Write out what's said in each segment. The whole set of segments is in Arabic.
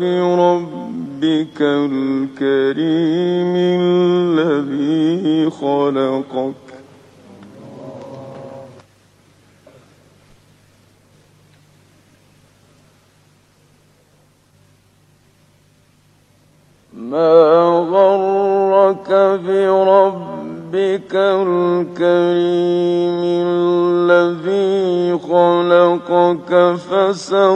بربك الكريم الذي خلقك. ما غرك بربك الكريم الذي خلقك فسواك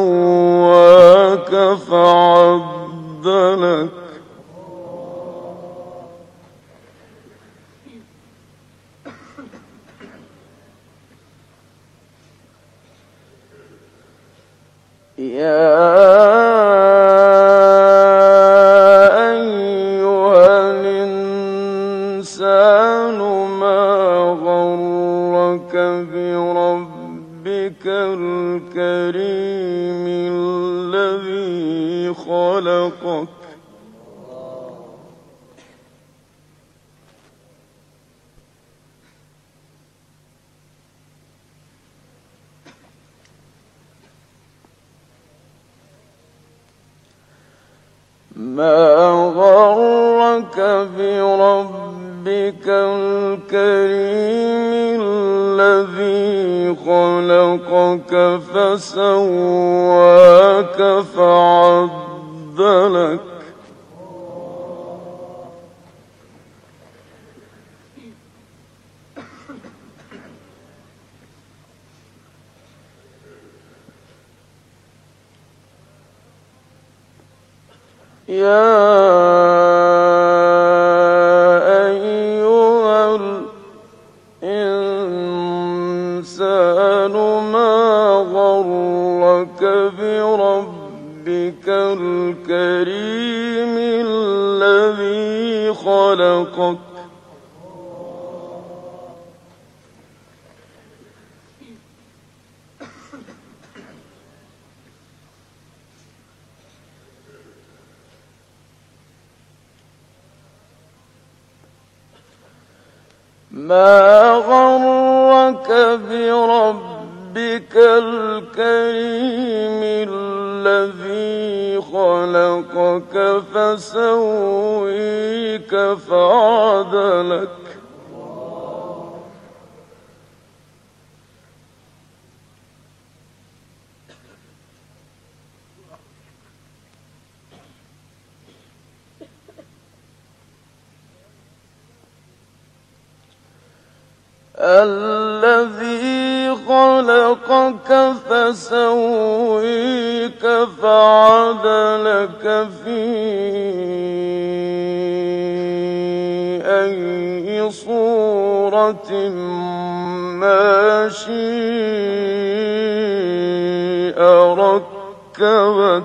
ما غرك بربك الكريم الذي خلقك فسواك فعدلك يا خلقك فسويك فعدلك. الذي خلقك فسويك فعدلك في أي صورة ما شيء ركبك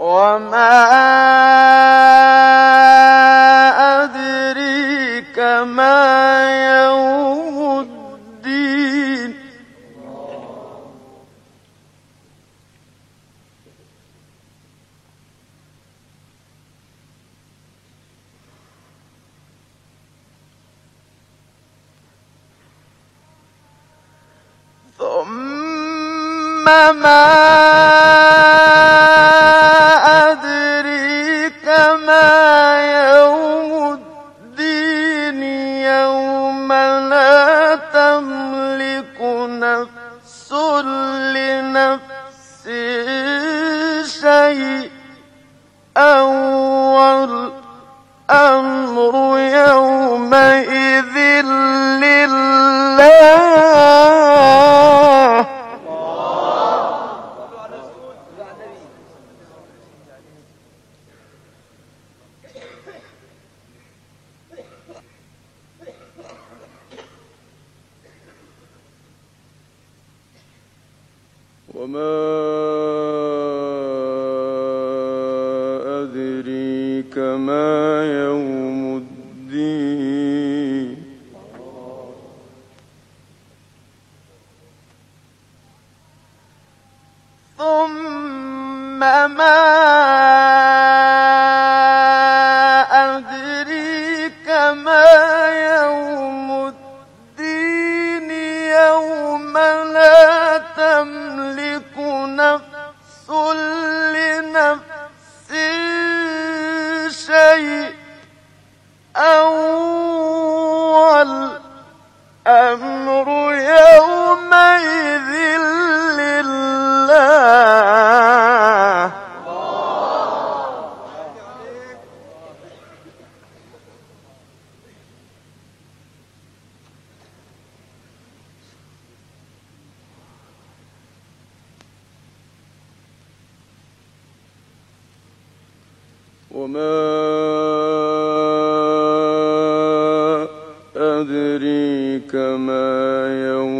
وما أدريك ما يوم الدين ثم ما وما أدريك ما وما يوم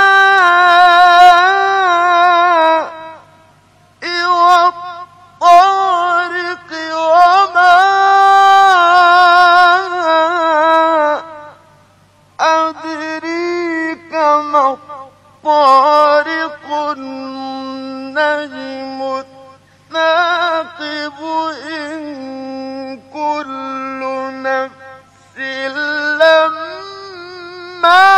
man.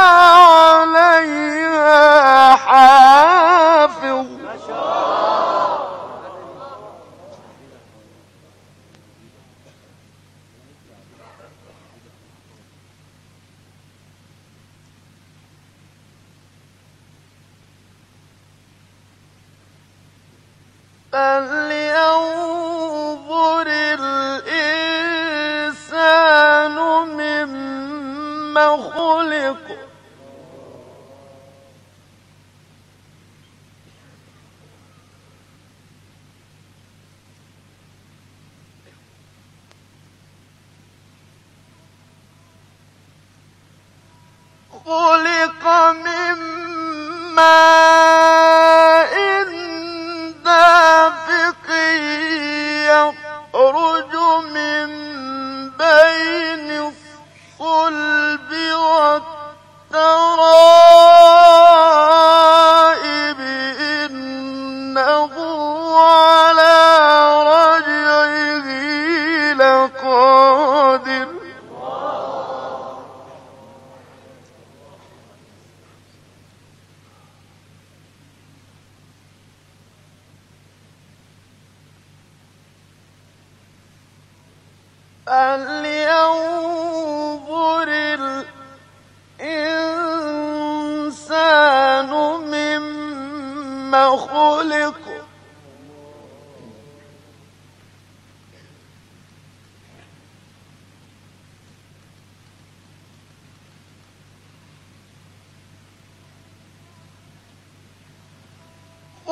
hopefully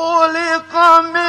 خلق من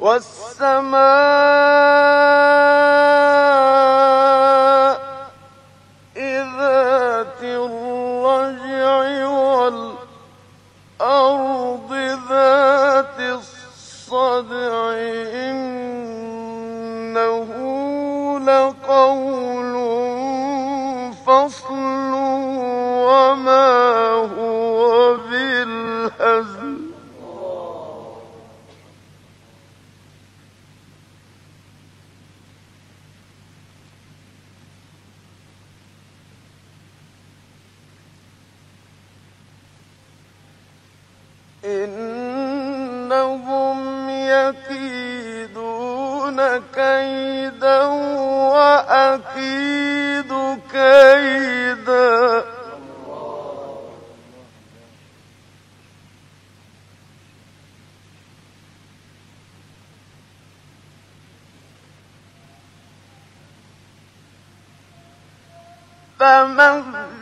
والسماء فمهل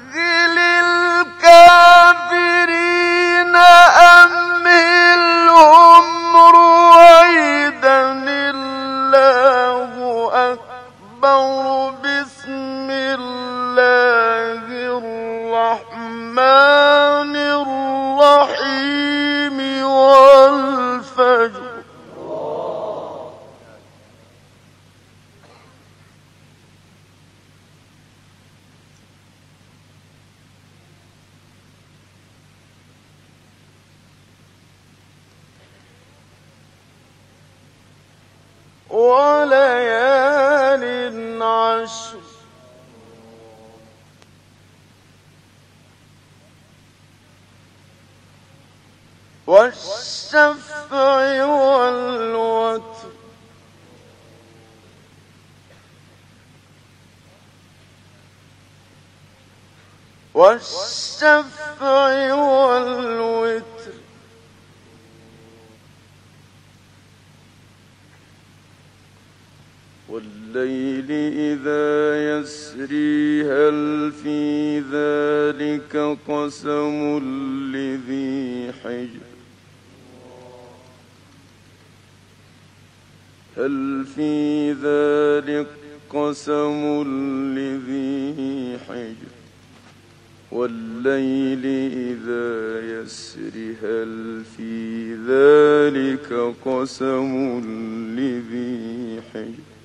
والشفع والوتر. والليل إذا يسري هل في ذلك قسم لذي حجر؟ هل في ذلك قسم لذي حجر؟ والليل إذا يسر هل في ذلك قسم لذي حجر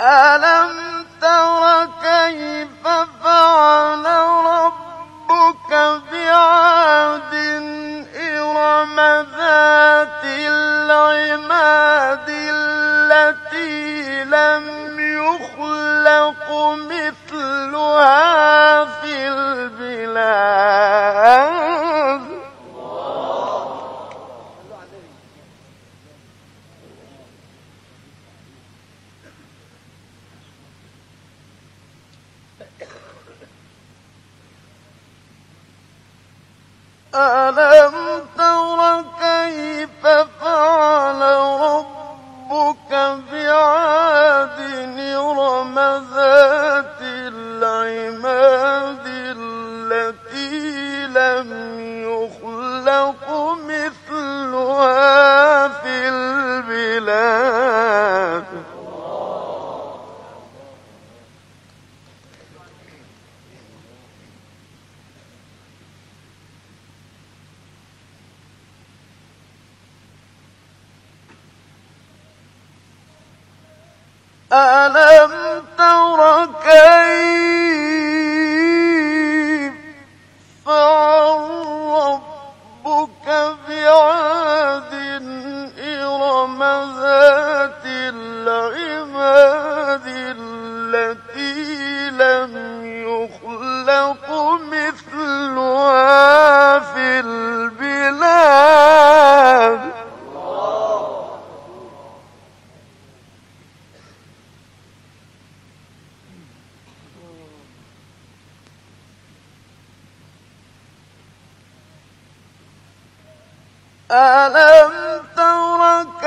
ألم تر كيف فعل ربك بعاد إرم ذات العماد التي لم يخلق مثلها في البلاد. ألم تر كيف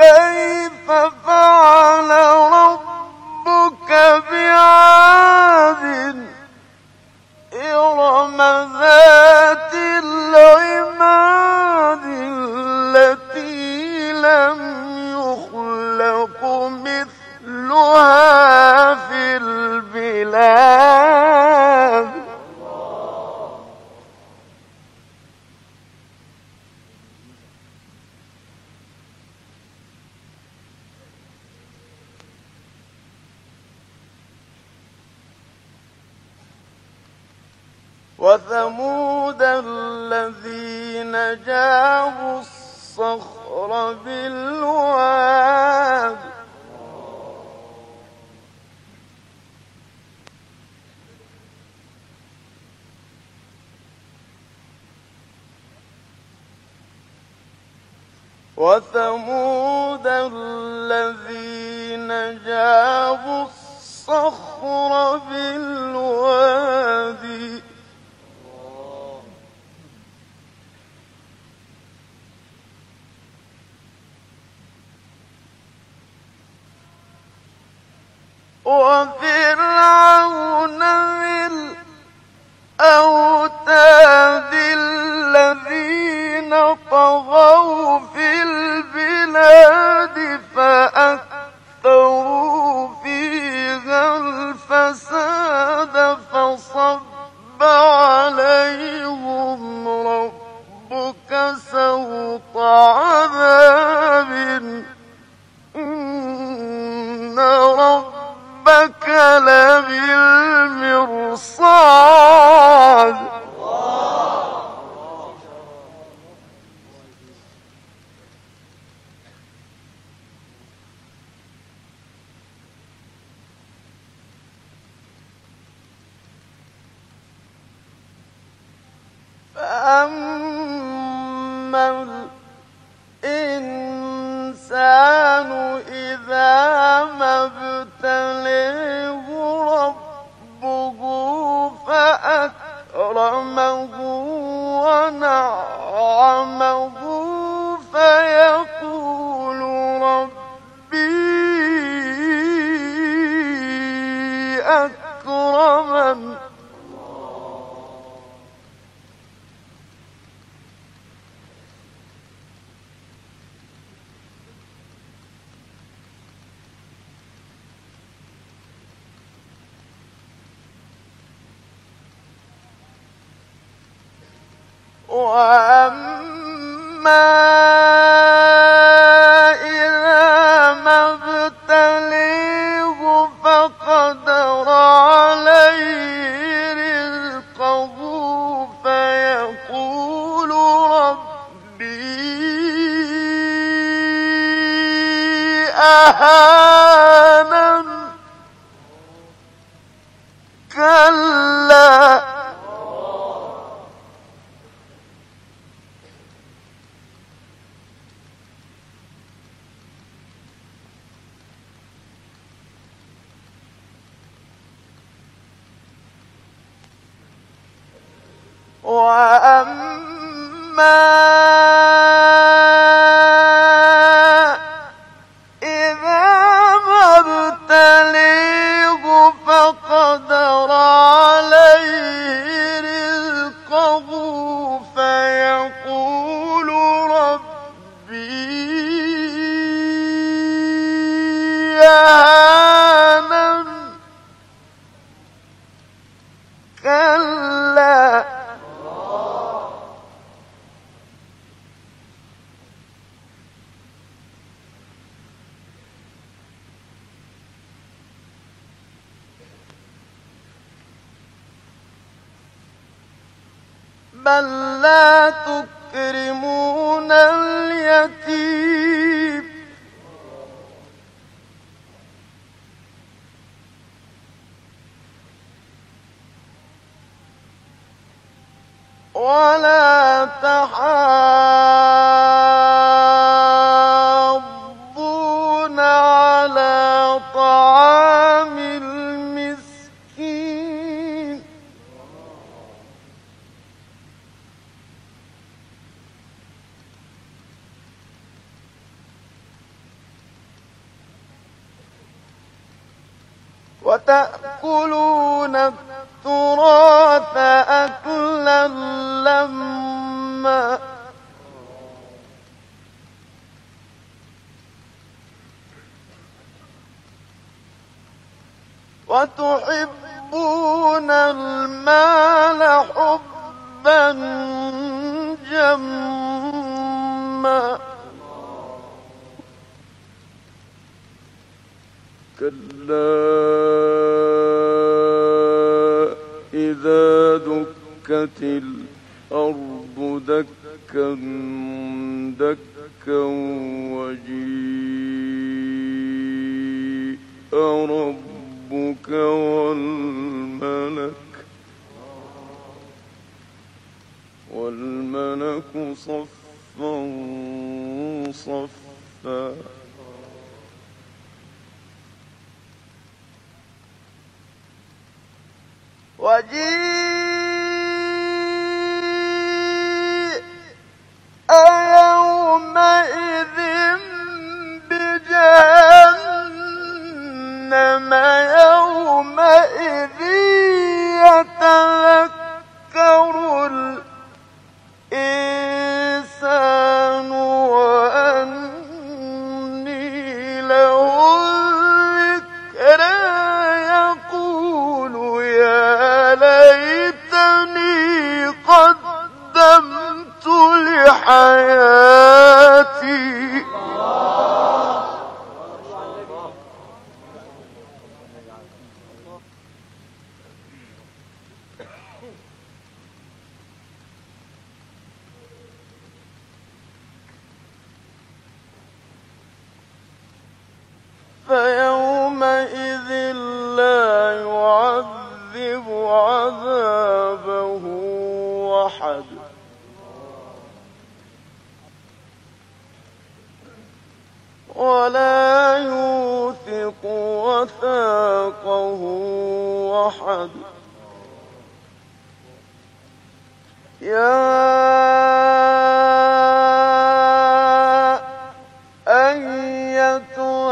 كيف وثمود الذين جابوا الصخر بالوادي. وفرعون ربي أكرمن What? لا تكرم وتأكلون التراث أكلا لما وتحبون المال حبا جما كلا. إذا دكت الأرض دكا دكا وجيء ربك والملك والملك صفا صفا. Jesus.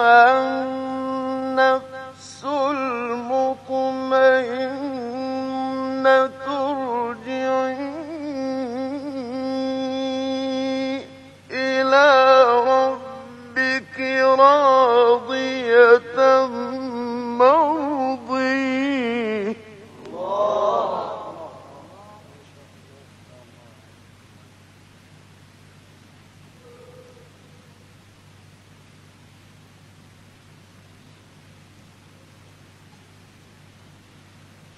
أيتها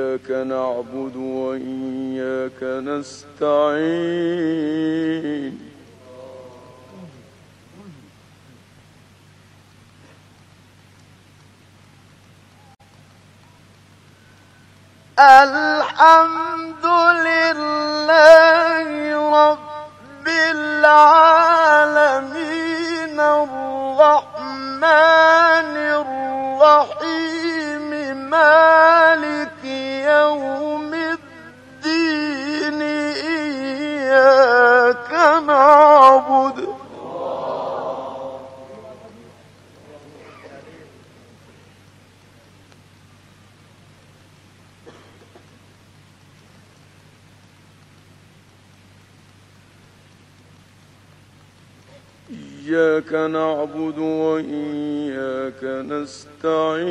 إياك نعبد وإياك نستعين. الحمد لله رب العالمين الرحمن الرحيم مالك يوم الدين إياك نعبد. إياك نعبد وإياك نستعين.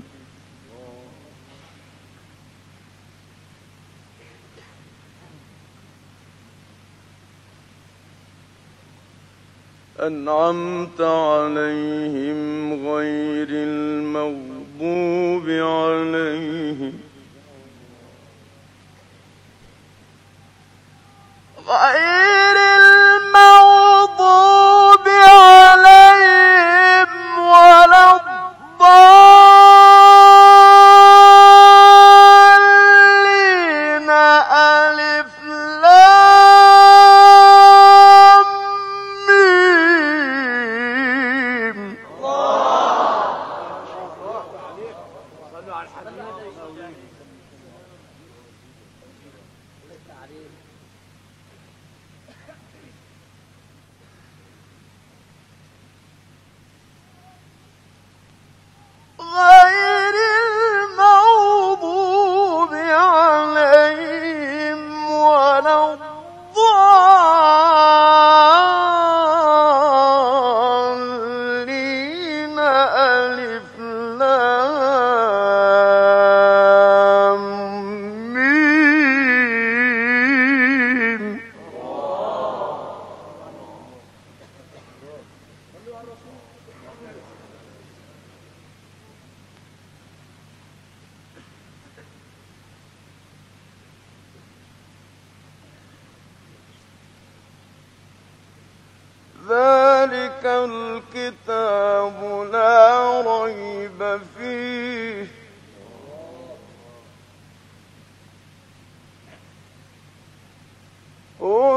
أنعمت عليهم غير المغضوب عليهم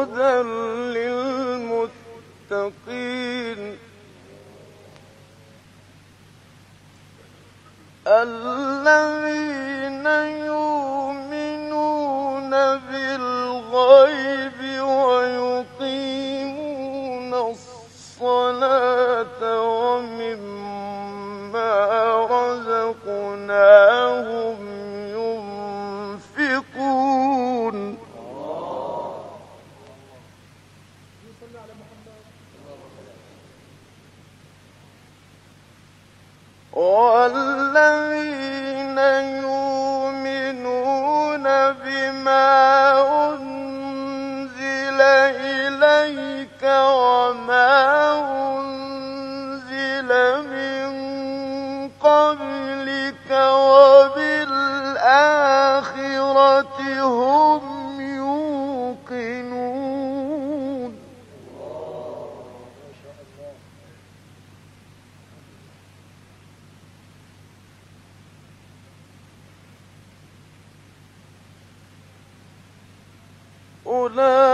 هدى أولئك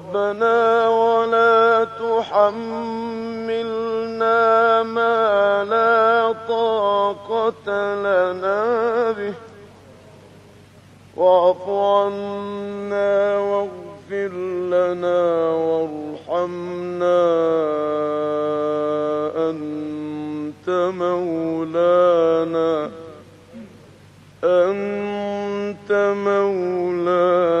ربنا ولا تحملنا ما لا طاقة لنا به. واعف عنا واغفر لنا وارحمنا أنت مولانا. أنت مولانا.